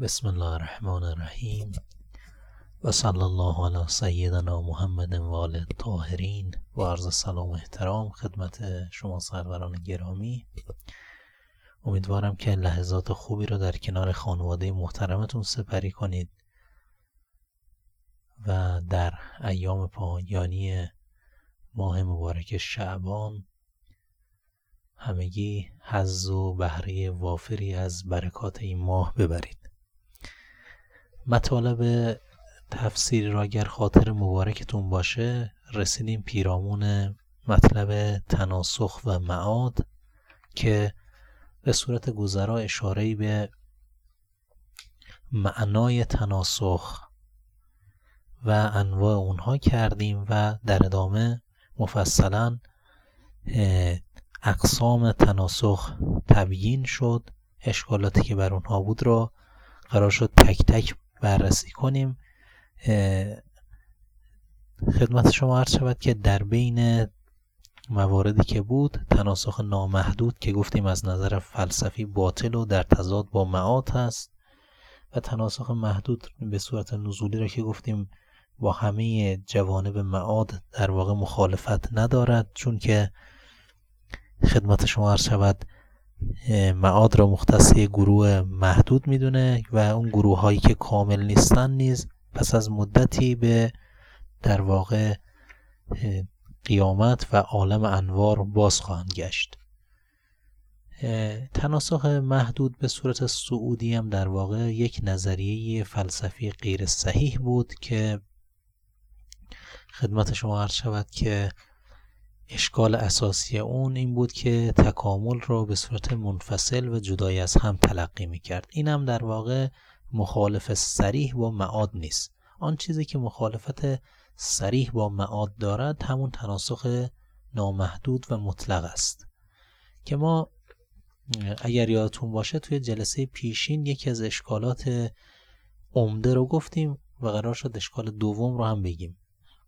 بسم الله الرحمن الرحیم و صلی الله علی سیدنا محمد و آل الطاهرین و عرض سلام و احترام خدمت شما سروران گرامی امیدوارم که لحظات خوبی رو در کنار خانواده محترمتون سپری کنید و در ایام پایانی ماه مبارک شعبان همگی حظ و بهره وافری از برکات این ماه ببرید مطالب تفسیری را اگر خاطر مبارکتون باشه رسیدیم پیرامون مطلب تناسخ و معاد که به صورت گذرا اشاره به معنای تناسخ و انواع اونها کردیم و در ادامه مفصلا اقسام تناسخ تبیین شد. اشکالاتی که بر اونها بود را قرار شد تک تک بررسی کنیم. خدمت شما عرض شود که در بین مواردی که بود تناسخ نامحدود که گفتیم از نظر فلسفی باطل و در تضاد با معاد هست و تناسخ محدود به صورت نزولی را که گفتیم با همه جوانب معاد در واقع مخالفت ندارد. چون که خدمت شما عرض شود معاد را مختص گروه محدود می‌دونه و اون گروه هایی که کامل نیستن نیز پس از مدتی به در واقع قیامت و عالم انوار باز خواهند گشت. تناسخ محدود به صورت سعودی هم در واقع یک نظریه فلسفی غیر صحیح بود که خدمت شما عرض شود که اشکال اساسی اون این بود که تکامل را به صورت منفصل و جدای از هم تلقی می کرد این هم در واقع مخالف سریح با معاد نیست. آن چیزی که مخالفت سریح با معاد دارد همون تناسخ نامحدود و مطلق است. که ما اگر یادتون باشه توی جلسه پیشین یکی از اشکالات عمده رو گفتیم و قرار شد اشکال دوم رو هم بگیم.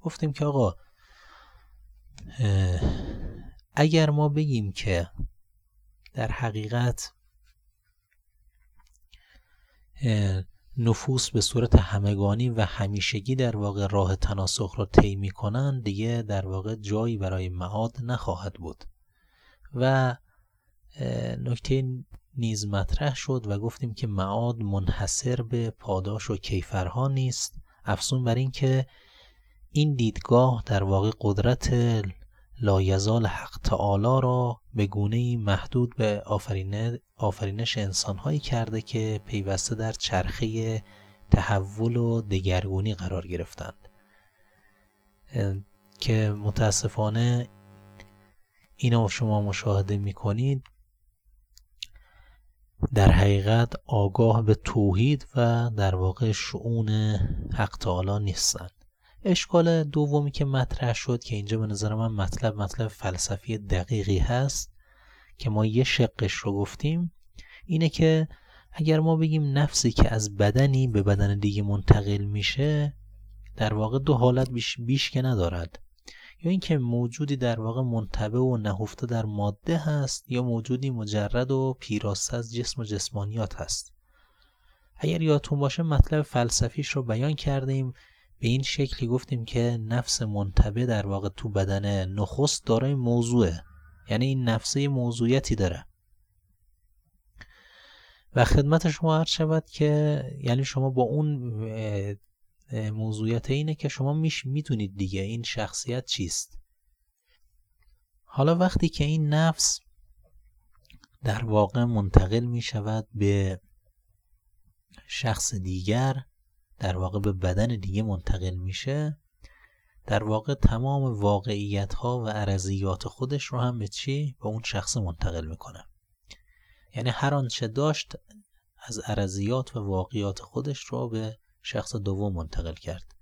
گفتیم که آقا اگر ما بگیم که در حقیقت نفوس به صورت همگانی و همیشگی در واقع راه تناسخ را طی می‌کنند دیگه در واقع جایی برای معاد نخواهد بود. و نکته نیز مطرح شد و گفتیم که معاد منحصر به پاداش و کیفرها نیست. افزون بر این که این دیدگاه در واقع قدرت لایزال حق تعالی را به گونه محدود به آفرینش انسانهایی کرده که پیوسته در چرخه تحول و دگرگونی قرار گرفتند. که متاسفانه اینو شما مشاهده می‌کنید در حقیقت آگاه به توحید و در واقع شعون حق تعالی نیستند. اشکال دومی که مطرح شد که اینجا به نظر من مطلب مطلب فلسفی دقیقی هست که ما یه شقش رو گفتیم اینه که اگر ما بگیم نفسی که از بدنی به بدن دیگه منتقل میشه در واقع دو حالت بیش, بیش که ندارد. یا اینکه موجودی در واقع منتبه و نهفته در ماده هست یا موجودی مجرد و پیراسته از جسم و جسمانیات هست. اگر یادتون باشه مطلب فلسفیش رو بیان کردیم. به این شکلی گفتیم که نفس منتبه در واقع تو بدن نخست دارای موضوعه. یعنی این نفسه موضوعیتی داره. و خدمت شما عرض شود که یعنی شما با اون موضوعیت اینه که شما میش می‌تونید دیگه این شخصیت چیست. حالا وقتی که این نفس در واقع منتقل می شود به شخص دیگر در واقع به بدن دیگه منتقل میشه در واقع تمام واقعیت ها و عرضیات خودش رو هم به چی؟ به اون شخص منتقل می‌کنه یعنی هر آنچه داشت از عرضیات و واقعیات خودش رو به شخص دوم منتقل کرد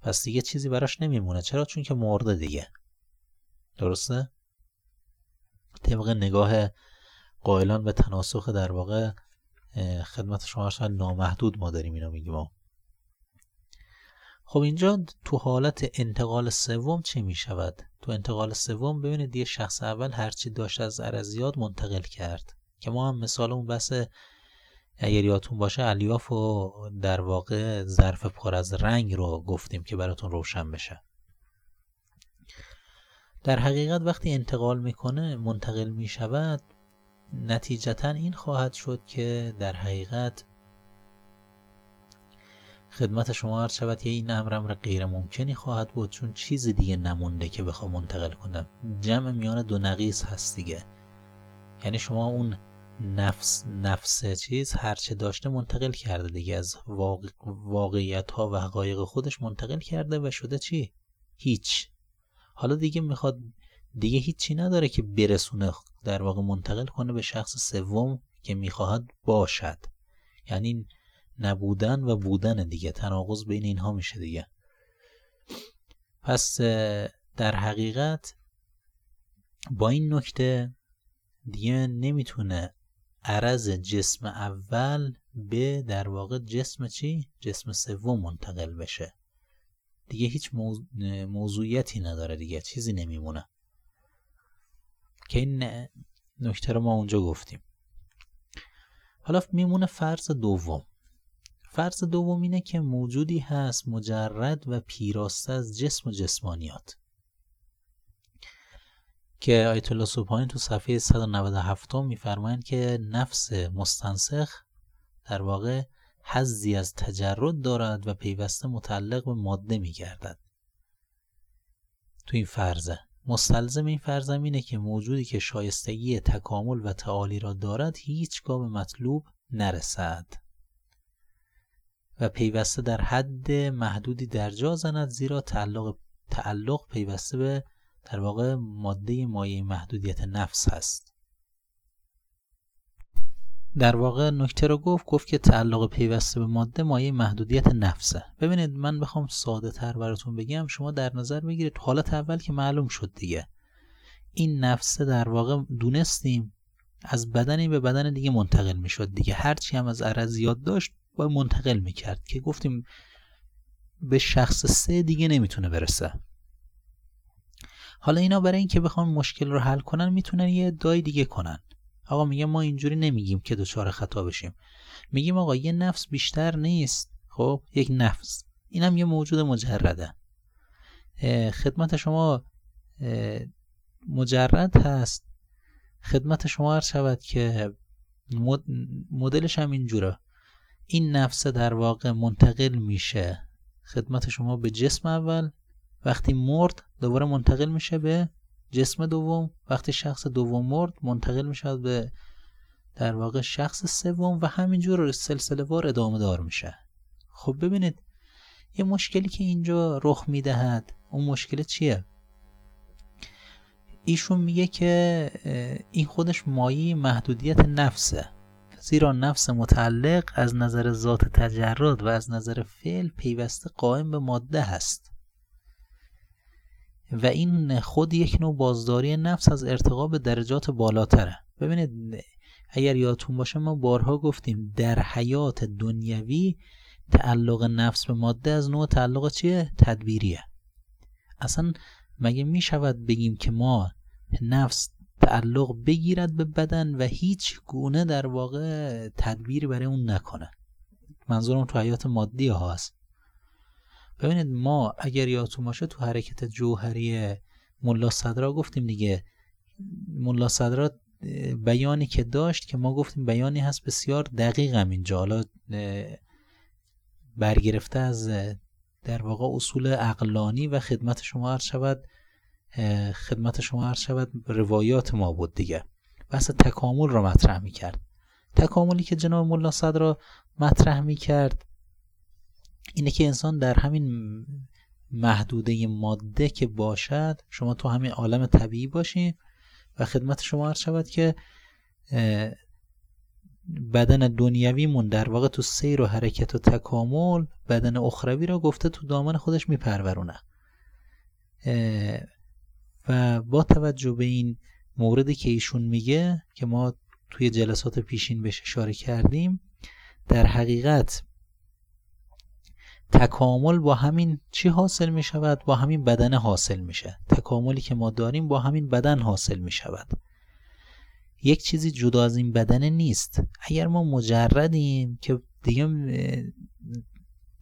پس دیگه چیزی براش نمیمونه چرا؟ چون که مرده دیگه درسته؟ طبق نگاه قائلان به تناسخ در واقع خدمت شما نامحدود ما داریم اینو میگیم خب اینجا تو حالت انتقال سوم چه می شود؟ تو انتقال سوم ببینید یه شخص اول هرچی داشت از عرضیات منتقل کرد که ما هم مثال اون بحث اگر یادتون باشه الیاف و در واقع ظرف پر از رنگ رو گفتیم که براتون روشن بشه در حقیقت وقتی انتقال می‌کنه منتقل می‌شود نتیجتا این خواهد شد که در حقیقت خدمت شما عرض شود که این امر امر غیر ممکنی خواهد بود چون چیز دیگه نمونده که بخوام منتقل کنم. جمع میان دو نقیص هست دیگه. یعنی شما اون نفس نفس چیز هرچه داشته منتقل کرده دیگه. از واقعیت ها و حقایق خودش منتقل کرده و شده چی؟ هیچ. حالا دیگه می‌خواد دیگه هیچی نداره که برسونه در واقع منتقل کنه به شخص سوم که می‌خواهد باشد. یعنی نبودن و بودن دیگه. تناقض بین اینها میشه دیگه. پس در حقیقت با این نکته دیگه نمی‌تونه عرض جسم اول به در واقع جسم چی؟ جسم سوم منتقل بشه. دیگه هیچ موضوعیتی نداره دیگه. چیزی نمیمونه. که این نکته رو ما اونجا گفتیم. حالا میمونه فرض دوم. فرض دوم اینه که موجودی هست مجرد و پیراسته از جسم و جسمانیات. که آیت الله سبحانی تو صفحه 197 میفرمایند که نفس مستنسخ در واقع حزی از تجرد دارد و پیوسته متعلق به ماده میگردد. تو این فرضه. مستلزم این فرضم اینه که موجودی که شایستگی تکامل و تعالی را دارد هیچگاه به مطلوب نرسد. و پیوسته در حد محدودی در جا زند زیرا تعلق تعلق پیوسته به در واقع ماده مایه محدودیت نفس هست. در واقع نکته رو گفت گفت که تعلق پیوسته به ماده مایه محدودیت نفسه. ببینید من بخوام ساده تر براتون بگم شما در نظر بگیرید حالت اول که معلوم شد دیگه. این نفسه در واقع دونستیم از بدنی به بدن دیگه منتقل می‌شد دیگه. هرچی هم از عرضیات داشت با منتقل می‌کرد که گفتیم به شخص سه دیگه نمی‌تونه برسه. حالا اینا برای اینکه بخوام مشکل رو حل کنن می‌تونن یه دای دیگه کنن. آقا میگه ما اینجوری نمیگیم که دچار خطا بشیم. میگیم آقا یه نفس بیشتر نیست. خب یک نفس. اینم یه موجود مجرده. خدمت شما مجرد هست. خدمت شما عرض شود که مدلش هم اینجوره. این نفس در واقع منتقل میشه. خدمت شما به جسم اول وقتی مرد دوباره منتقل میشه به جسم دوم وقتی شخص دوم مرد منتقل میشه به در واقع شخص سوم و همینجور سلسله وار ادامه دار میشه. خب ببینید یه مشکلی که اینجا رخ می‌دهد اون مشکل چیه؟ ایشون میگه که این خودش مایی محدودیت نفسه. زیرا نفس متعلق از نظر ذات تجرد و از نظر فعل پیوسته قائم به ماده هست. و این خود یک نوع بازداری نفس از ارتقا به درجات بالاتره. ببینید اگر یادتون باشه ما بارها گفتیم در حیات دنیوی تعلق نفس به ماده از نوع تعلق چیه؟ تدبیریه. اصلا مگه می شود بگیم که ما نفس تعلق بگیرد به بدن و هیچ گونه در واقع تدبیری برای اون نکنه. منظورم تو حیات مادی ها هست. ببینید ما اگر یادتون باشه تو حرکت جوهری ملا صدرا گفتیم دیگه. ملا صدرا بیانی که داشت که ما گفتیم بیانی هست بسیار دقیق هم اینجا. حالا برگرفته از در واقع اصول عقلانی و خدمت شما عرض شود. خدمت شما عرض شود روایات ما بود دیگه. بحث تکامل رو مطرح می کرد تکاملی که جناب ملا صدرا مطرح می کرد اینه که انسان در همین محدوده ماده که باشد شما تو همین عالم طبیعی باشین و خدمت شما عرض شود که بدن دنیویمون در واقع تو سیر و حرکت و تکامل بدن اخروی را گفته تو دامن خودش میپرورونه. و با توجه به این موردی که ایشون میگه که ما توی جلسات پیشین بهش اشاره کردیم در حقیقت تکامل با همین چی حاصل می شود با همین بدن حاصل میشه. تکاملی که ما داریم با همین بدن حاصل می شود یک چیزی جدا از این بدن نیست. اگر ما مجردیم که دیگه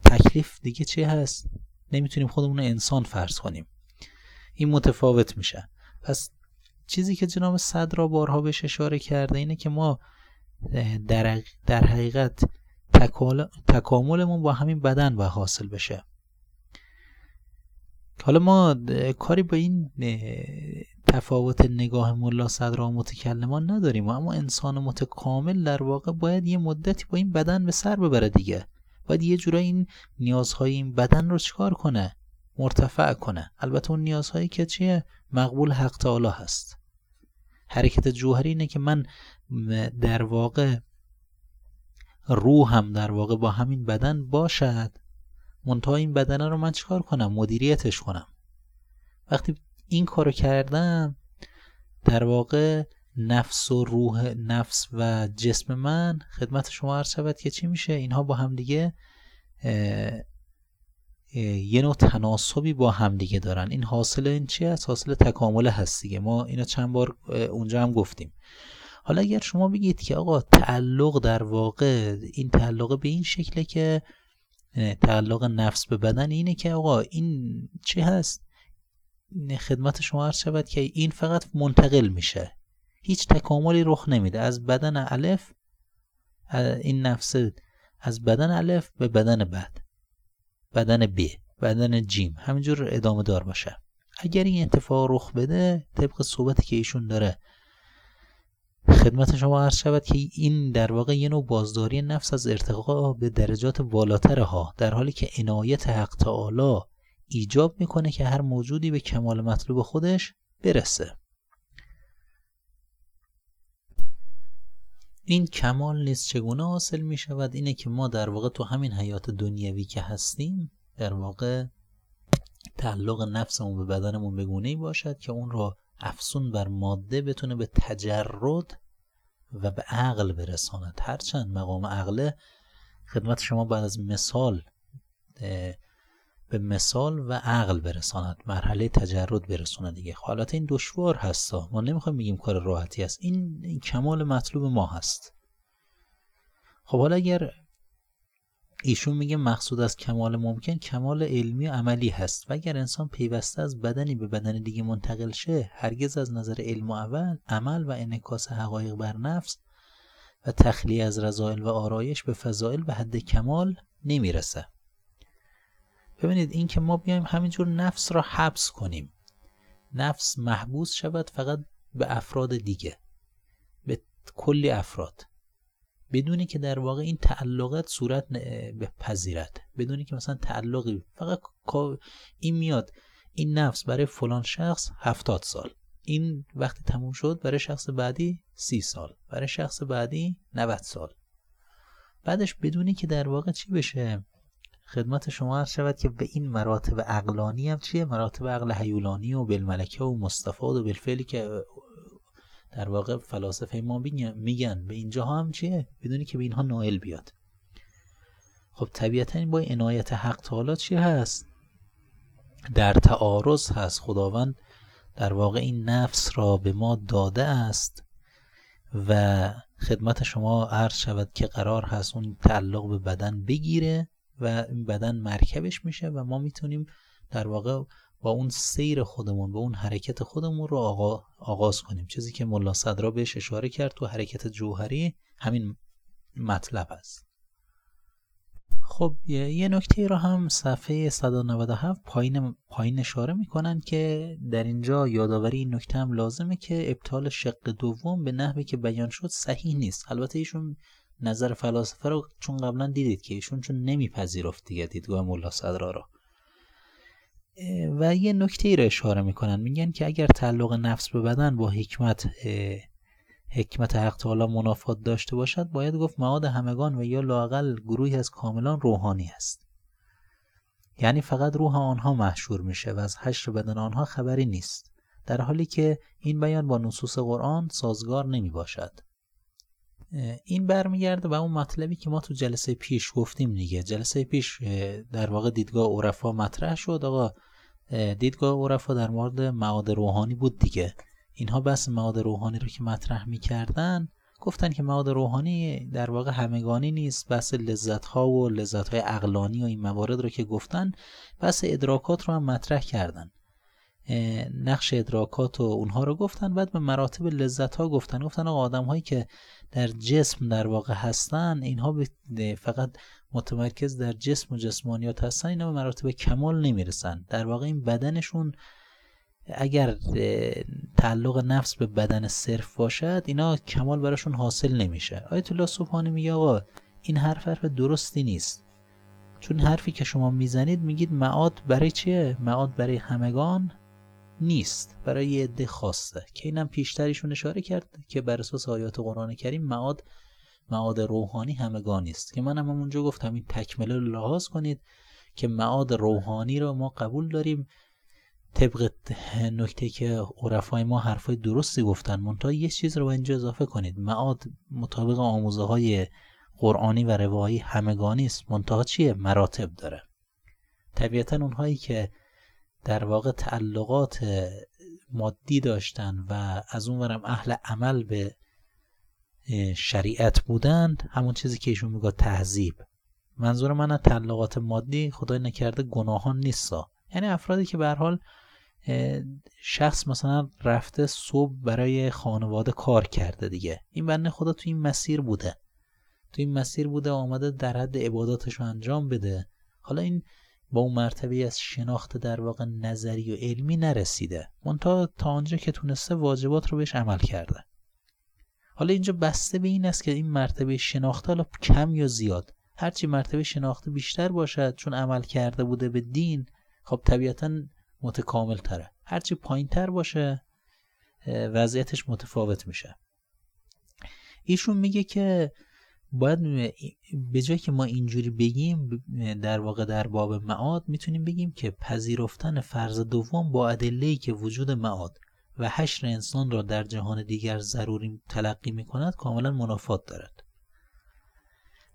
تکلیف دیگه چی هست؟ نمی‌تونیم خودمون انسان فرض کنیم. این متفاوت میشه. پس چیزی که جناب صدرا بارها بهش اشاره کرده اینه که ما در, در حقیقت تکاملمون با همین بدن باید حاصل بشه. حالا ما کاری با این تفاوت نگاه ملا صدرا و متکلمان نداریم. اما انسان متکامل در واقع باید یه مدتی با این بدن به سر ببره دیگه. باید یه جورایی این نیازهای این بدن رو چکار کنه؟ مرتفع کنه. البته اون نیازهایی که چیه؟ مقبول حق تعالی هست. حرکت جوهری اینه که من در واقع روحم در واقع با همین بدن باشد. منتها این بدن رو من چیکار کنم؟ مدیریتش کنم. وقتی این کارو کردم در واقع نفس و روح نفس و جسم من خدمت شما عرض شود که چی میشه؟ اینها با هم دیگه یه نوع تناسبی با همدیگه دارن. این حاصل این چی است حاصل تکامل هست دیگه. ما اینو چند بار اونجا هم گفتیم. حالا اگر شما بگید که آقا تعلق در واقع این تعلق به این شکله که تعلق نفس به بدن اینه که آقا این چی هست؟ خدمت شما عرض شود که این فقط منتقل میشه. هیچ تکاملی رخ نمیده. از بدن الف این نفس از بدن الف به بدن بعد بدن ب بدن جیم همینجور ادامه دار باشه. اگر این اتفاق رخ بده طبق صحبتی که ایشون داره خدمت شما عرض شود که این در واقع یه نوع بازداری نفس از ارتقا به درجات بالاتر ها در حالی که عنایت حق تعالی ایجاب می‌کنه که هر موجودی به کمال مطلوب خودش برسه. این کمال نیست چگونه حاصل می شود؟ اینه که ما در واقع تو همین حیات دنیوی که هستیم در واقع تعلق نفسمون به بدنمون به ای باشد که اون را افسون بر ماده بتونه به تجرد و به عقل برساند. هرچند مقام عقله خدمت شما بعد از مثال به مثال و عقل برساند مرحله تجرد برساند دیگه. حالت خب، این دشوار هستا ما نمی‌خوایم بگیم کار راحتی است. این, این کمال مطلوب ما هست. خب حالا اگر ایشون میگه مقصود از کمال ممکن کمال علمی و عملی هست. و اگر انسان پیوسته از بدنی به بدن دیگه منتقل شه هرگز از نظر علم و اول عمل و انکاس حقایق بر نفس و تخلیه از رضایل و آرایش به فضائل به حد کمال نمی‌رسه. ببینید این که ما بیایم همینجور نفس را حبس کنیم. نفس محبوس شود فقط به افراد دیگه به کلی افراد. بدونی که در واقع این تعلقات صورت بپذیرد بدونی که مثلا تعلقی فقط این میاد این نفس برای فلان شخص هفتاد سال. این وقتی تموم شد برای شخص بعدی سی سال. برای شخص بعدی 90 سال. بعدش بدونی که در واقع چی بشه؟ خدمت شما عرض شود که به این مراتب عقلانی هم چیه؟ مراتب عقل حیولانی و بالملکه و مستفاد و بالفعلی که در واقع فلاسفه ما میگن. به اینجا هم چیه؟ بدونی که به اینها نائل بیاد. خب طبیعتا با عنایت حق تعالی چی هست؟ در تعارض هست. خداوند در واقع این نفس را به ما داده است و خدمت شما عرض شود که قرار هست اون تعلق به بدن بگیره و این بدن مرکبش میشه و ما می‌تونیم در واقع با اون سیر خودمون با اون حرکت خودمون رو آغا، آغاز کنیم. چیزی که ملا صدرا بهش اشاره کرد تو حرکت جوهری همین مطلب است. خب یه نکته رو هم صفحه 197 پایین پایین اشاره می‌کنن که در اینجا یادآوری این نکته هم لازمه که ابطال شق دوم به نحوی که بیان شد صحیح نیست. البته ایشون نظر فلاسفه رو چون قبلا دیدید که ایشون چون نمیپذیرفت دیگه دیدگاه ملا صدرا رو. و یه نکته ای رو اشاره می‌کنن. میگن که اگر تعلق نفس به بدن با حکمت حکمت حق تعالی منافات داشته باشد باید گفت معاد همگان و یا لاقل گروهی از کاملان روحانی است. یعنی فقط روح آنها محشور میشه و از حشر بدن آنها خبری نیست. در حالی که این بیان با نصوص قرآن سازگار نمی باشد این برمیگرده به اون مطلبی که ما تو جلسه پیش گفتیم دیگه. جلسه پیش در واقع دیدگاه عرفا مطرح شد. آقا دیدگاه عرفا در مورد معاد روحانی بود دیگه. اینها بس معاد روحانی رو که مطرح می‌کردن. گفتن که معاد روحانی در واقع همگانی نیست. بس لذت ها و لذت های اقلانی و این موارد رو که گفتن بس ادراکات رو هم مطرح کردن. نقش ادراکات و اونها رو گفتن. بعد به مراتب لذت ها گفتن. گفتن آدم هایی که در جسم در واقع هستن اینها فقط متمرکز در جسم و جسمانیات هستن اینا به مراتب کمال نمی‌رسن. در واقع این بدنشون اگر تعلق نفس به بدن صرف باشد اینا کمال براشون حاصل نمیشه. آیت الله سبحانی میگه آقا این حرف حرف درستی نیست. چون حرفی که شما می‌زنید میگید معاد برای چیه؟ معاد برای همگان نیست. برای یه عده خاصه. که اینم پیشتریشون اشاره کرد که بر اساس آیات قرآن کریم معاد معاد روحانی همگان نیست. که منم هم اونجا گفتم این تکمله رو لحاظ کنید که معاد روحانی رو ما قبول داریم. طبق نکته که عرفای ما حرفای درستی گفتن. منتها یه چیز رو اینجا اضافه کنید. معاد مطابق آموزه های قرآنی و روایی همگانی است. منتها چیه؟ مراتب داره. طبیعتا اونهایی که در واقع تعلقات مادی داشتن و از اونورم اهل عمل به شریعت بودند همون چیزی که ایشون میگه تهذیب. منظور من از تعلقات مادی خدای نکرده گناهان نیستا. یعنی افرادی که به حال شخص مثلا رفته صبح برای خانواده کار کرده دیگه. این بنده خدا تو این مسیر بوده. تو این مسیر بوده آمده در حد عباداتش رو انجام بده. حالا این با اون مرتبه از شناخت در واقع نظری و علمی نرسیده. منتها تا آنجا که تونسته واجبات رو بهش عمل کرده. حالا اینجا بسته به این است که این مرتبه شناخته حالا کم یا زیاد. هرچی مرتبه شناخته بیشتر باشد چون عمل کرده بوده به دین خب طبیعتا متکامل تره هرچی پایین تر باشه وضعیتش متفاوت میشه. ایشون میگه که باید به جای که ما اینجوری بگیم در واقع در باب معاد می‌تونیم بگیم که پذیرفتن فرض دوم با ادله که وجود معاد و حشر انسان را در جهان دیگر ضروری تلقی می‌کند کاملا منافات دارد.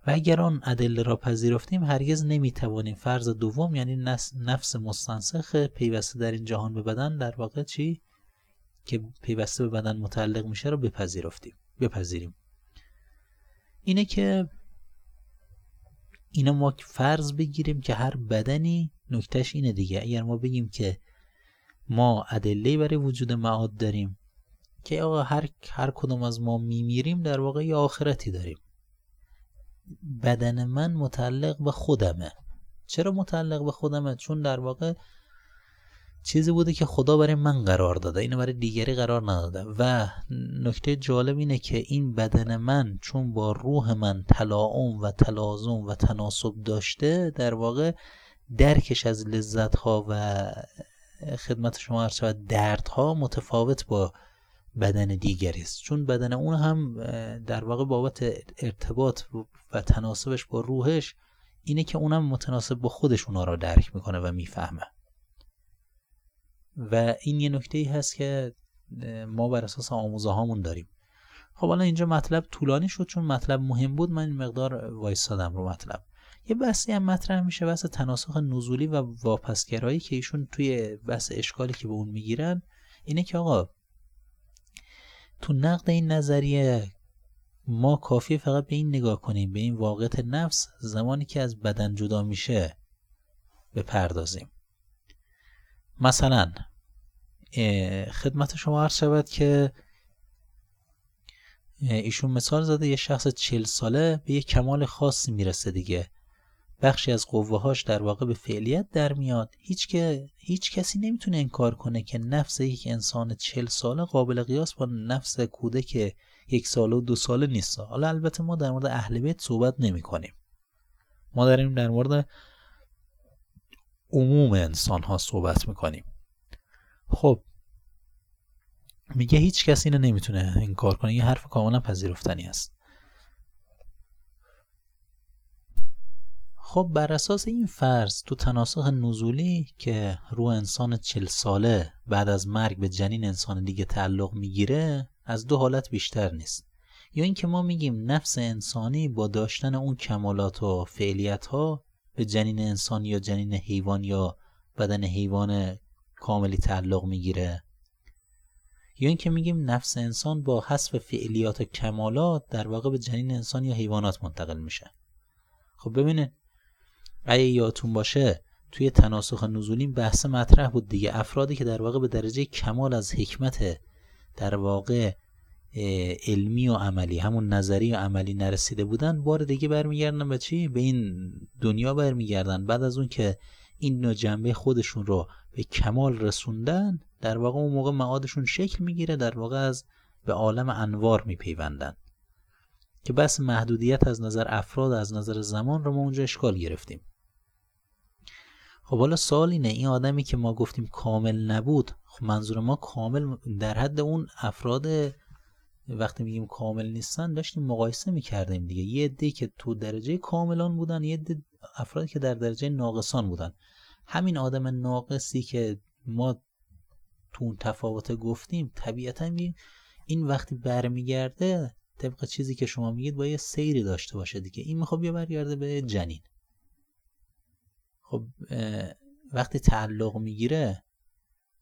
و اگر آن ادله را پذیرفتیم هرگز نمی‌توانیم فرض دوم یعنی نفس مستنسخ پیوسته در این جهان به بدن در واقع چی؟ که پیوسته به بدن متعلق میشه رو بپذیرفتیم بپذیریم. اینه که اینا ما فرض بگیریم که هر بدنی نکتهش اینه دیگه. اگر ما بگیم که ما ادله برای وجود معاد داریم که آقا هر هر کدوم از ما میمیریم در واقع یه آخرتی داریم. بدن من متعلق به خودمه. چرا متعلق به خودمه؟ چون در واقع چیزی بوده که خدا برای من قرار داده اینو برای دیگری قرار نداده. و نکته جالب اینه که این بدن من چون با روح من تلاعم و تلازم و تناسب داشته در واقع درکش از لذت ها و خدمت شما عرض شود دردها متفاوت با بدن دیگری است. چون بدن اون هم در واقع بابت ارتباط و تناسبش با روحش اینه که اونم متناسب با خودش اونا را درک می‌کنه و می‌فهمه. و این یه نکته ای هست که ما بر اساس آموزه هامون داریم. خب حالا اینجا مطلب طولانی شد چون مطلب مهم بود. من این مقدار وایستادم رو مطلب. یه بحثی هم مطرح میشه بحث تناسخ نزولی و واپسگرایی که ایشون توی بحث اشکالی که به اون می‌گیرن اینه که آقا تو نقد این نظریه ما کافی فقط به این نگاه کنیم به این واقعیت نفس زمانی که از بدن جدا میشه بپردازیم. مثلا خدمت شما عرض شود که ایشون مثال زده یه شخص چل ساله به یه کمال خاصی می‌رسه دیگه. بخشی از قوه در واقع به فعلیت در میاد. هیچ, که هیچ کسی نمی‌تونه انکار کنه که نفس یک انسان چل ساله قابل قیاس با نفس کودک یک ساله و دو ساله نیست. حالا البته ما در مورد اهل بیت صحبت نمی کنیم ما داریم در مورد عموم انسان ها صحبت می‌کنیم. خب میگه هیچ کسی اینو نمی‌تونه انکار کنه. این حرف کاملا پذیرفتنی است. خب بر اساس این فرض تو تناسخ نزولی که رو انسان چل ساله بعد از مرگ به جنین انسان دیگه تعلق می‌گیره از دو حالت بیشتر نیست. یا اینکه ما میگیم نفس انسانی با داشتن اون کمالات و فعلیت ها به جنین انسان یا جنین حیوان یا بدن حیوان کاملی تعلق می‌گیره. یا اینکه میگیم نفس انسان با حذف فعلیات کمالات در واقع به جنین انسان یا حیوانات منتقل میشه. خب ببینید اگه یادتون باشه توی تناسخ نزولین بحث مطرح بود دیگه. افرادی که در واقع به درجه کمال از حکمت در واقع علمی و عملی همون نظری و عملی نرسیده بودن بار دیگه برمیگردن به چی؟ به این دنیا برمیگردن. بعد از اون که این نوع جنبه خودشون رو به کمال رسوندن در واقع اون موقع معادشون شکل می‌گیره در واقع از به عالم انوار میپیوندن. که بس محدودیت از نظر افراد از نظر زمان رو ما اونجا اشکال گرفتیم. خب حالا سوال اینه این آدمی که ما گفتیم کامل نبود خب منظور ما کامل در حد اون افراد وقتی میگیم کامل نیستن داشتیم مقایسه می‌کردیم دیگه. یه عده که تو درجه کاملان بودن یه عده افرادی که در درجه ناقصان بودن. همین آدم ناقصی که ما تو اون تفاوت گفتیم طبیعتا این وقتی برمیگرده طبق چیزی که شما میگید با یه سیری داشته باشه دیگه. این می‌خواد بیا برگرده به جنین. خب وقتی تعلق می‌گیره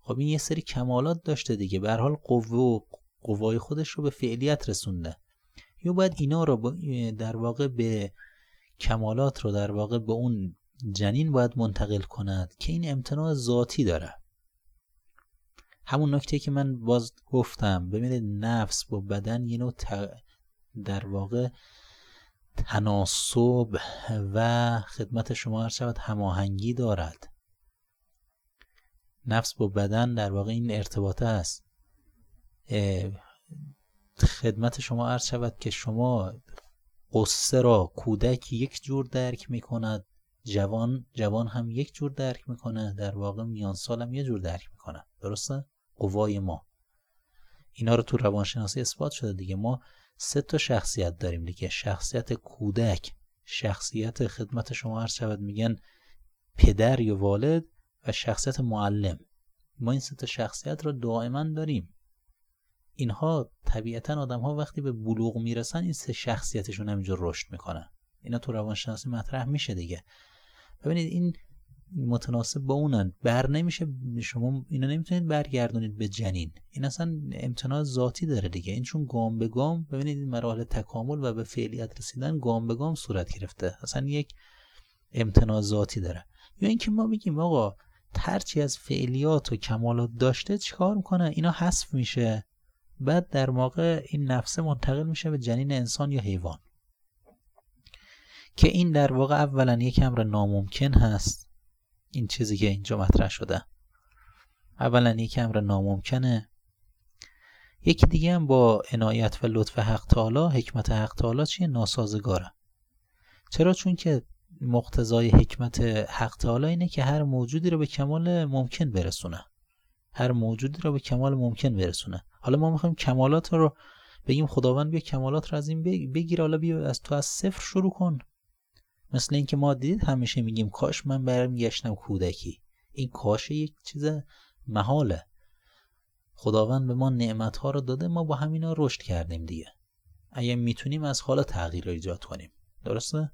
خب این یه سری کمالات داشته دیگه. به حال قوه و قوای خودش رو به فعلیت رسونده. یا باید اینا رو در واقع به کمالات رو در واقع به اون جنین باید منتقل کند که این امتناع ذاتی داره. همون نکته که من باز گفتم ببینید نفس با بدن یه نوع در واقع تناسب و خدمت شما هر شود هماهنگی دارد. نفس با بدن در واقع این ارتباطه است. خدمت شما عرض شود که شما قصه را کودک یک جور درک می کند جوان جوان هم یک جور درک می‌کنه در واقع میان سال هم یه جور درک می‌کنه درسته؟ قوای ما. اینا رو تو روانشناسی اثبات شده دیگه. ما سه تا شخصیت داریم دیگه. شخصیت کودک شخصیت خدمت شما عرض شود میگن پدر یا والد و شخصیت معلم. ما این سه تا شخصیت رو دائما داریم. اینها طبیعتا آدم ها وقتی به بلوغ می‌رسن این سه شخصیتشون همینجور رشد می‌کنن. اینا تو روانشناسی مطرح میشه دیگه. ببینید این متناسب با اونن. بر نمیشه شما اینا نمی‌تونید برگردونید به جنین. این اصلا امتناع ذاتی داره دیگه. این چون گام به گام ببینید این مراحل تکامل و به فعلیت رسیدن گام به گام صورت گرفته. اصلا یک امتناع ذاتی داره. یا اینکه ما میگیم آقا ترچی از فعلیات و کمالات داشته چیکار می‌کنه؟ اینا حذف میشه. بعد در موقع این نفسه منتقل میشه به جنین انسان یا حیوان. که این در واقع اولا یک امر ناممکن هست. این چیزی که اینجا مطرح شده. اولا یک امر ناممکنه. یکی دیگه هم با عنایت و لطف حق تعالی حکمت حق تعالی چیه؟ ناسازگاره. چرا؟ چون که مقتضای حکمت حق تعالی اینه که هر موجودی رو به کمال ممکن برسونه. هر موجودی رو به کمال ممکن برسونه. حالا ما می‌خوایم کمالات رو بگیم خداوند بیا کمالات رو از این بگیر. حالا بیا از تو از صفر شروع کن. مثل اینکه ما دیدید همیشه میگیم کاش من برمیگشتم کودکی. این کاش یک چیز محاله. خداوند به ما نعمت ها رو داده ما با همینا رشد کردیم دیگه. اگه می‌تونیم از حالا تغییر ایجاد کنیم. درسته؟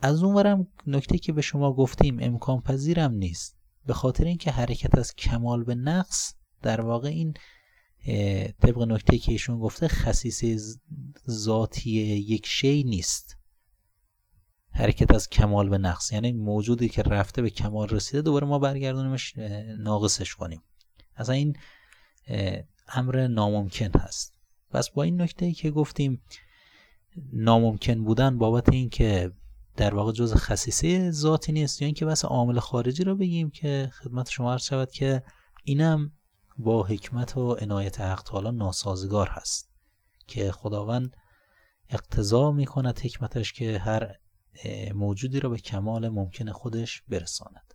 از اونورم نکته که به شما گفتیم امکان پذیرم نیست. به خاطر اینکه حرکت از کمال به نقص در واقع این طبق نکته که ایشون گفته خصیصه ذاتی یک شی نیست. حرکت از کمال به نقص یعنی موجودی که رفته به کمال رسیده دوباره ما برگردونیمش ناقصش کنیم. اصلا این امر ناممکن هست. پس با این نکته که گفتیم ناممکن بودن بابت این که در واقع جز خصیصه ذاتی نیست. یا اینکه بس عامل خارجی رو بگیم که خدمت شما عرض شود که اینم با حکمت و عنایت حق تعالی ناسازگار هست که خداوند اقتضا می‌کند حکمتش که هر موجودی را به کمال ممکن خودش برساند.